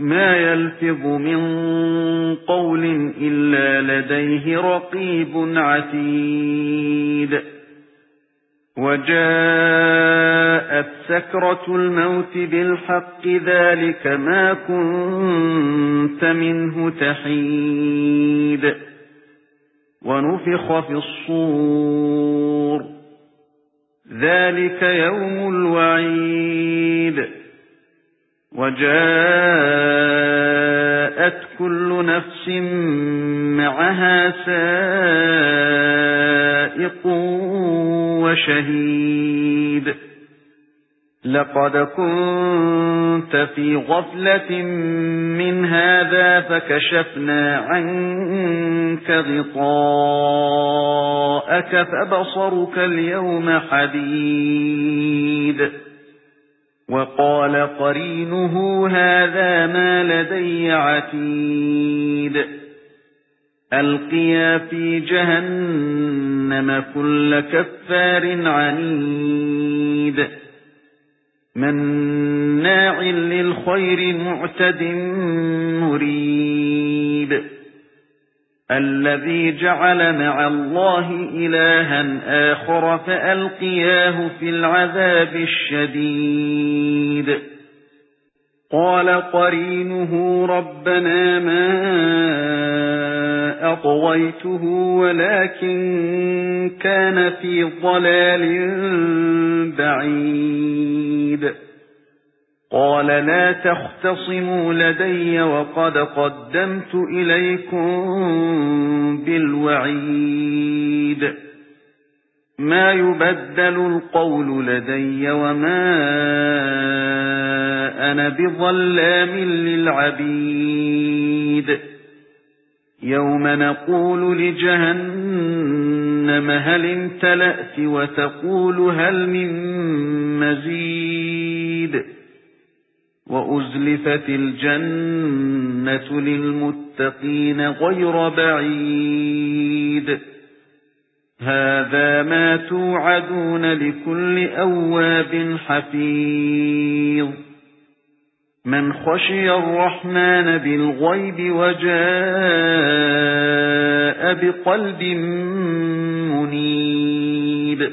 مَا يَلْفِظُ مِنْ قَوْلٍ إِلَّا لَدَيْهِ رَقِيبٌ عَتِيدٌ. وَجَاءَتْ سَكْرَةُ الْمَوْتِ بِالْحَقِّ ذَلِكَ مَا كُنتَ مِنْهُ تَحِيدُ. وَنُفِخَ فِي الصُّورِ ذَلِكَ يَوْمُ الْوَعِيدِ. وَجَاءَتْ كُلُّ نَفْسٍ مَعَهَا سَائِقٌ وَشَهِيدٌ. لَقَدْ كُنتَ فِي غَفْلَةٍ مِنْ هَذَا فَكَشَفْنَا عَنكَ غِطَاءَكَ فَبَصَرُكَ الْيَوْمَ حَدِيدٌ. وَقَالَ قَرِينُهُ هَذَا مَا لَدَيَّ عَتِيدٌ. أَلْقِيَا فِي جَهَنَّمَ كُلَّ كَفَّارٍ عَنِيدٍ. مَنَّاعٍ لِلْخَيْرِ مُعْتَدٍ مُرِيبٍ الَّذِي جَعَلَ مَعَ اللَّهِ إِلَٰهًا آخَرَ فَأَلْقِيَاهُ فِي الْعَذَابِ الشَّدِيدِ. قَالَ قَرِينُهُ رَبَّنَا مَا أَطْغَيْتُهُ وَلَكِن كَانَ فِي ضَلَالٍ بَعِيدٍ. قَالَ لَا تَخْتَصِمُوا لَدَيَّ وَقَدْ قَدَّمْتُ إِلَيْكُمْ بِالْوَعِيدِ. مَا يُبَدَّلُ الْقَوْلُ لَدَيَّ وَمَا أَنَا بِظَلَّامٍ لِلْعَبِيدِ. يَوْمَ نَقُولُ لِجَهَنَّمَ هَلِ امْتَلَأْتِ وَتَقُولُ هَلْ مِن مَّزِيدٍ؟ وَأُزْلِفَتِ الْجَنَّةُ لِلْمُتَّقِينَ غَيْرَ بَعِيدٍ. هَذَا مَا تُوعَدُونَ لِكُلِّ أَوَّابٍ حَفِيظٍ. مَنْ خَشِيَ الرَّحْمَنَ بِالْغَيْبِ وَجَاءَ بِقَلْبٍ مُنِيبٍ.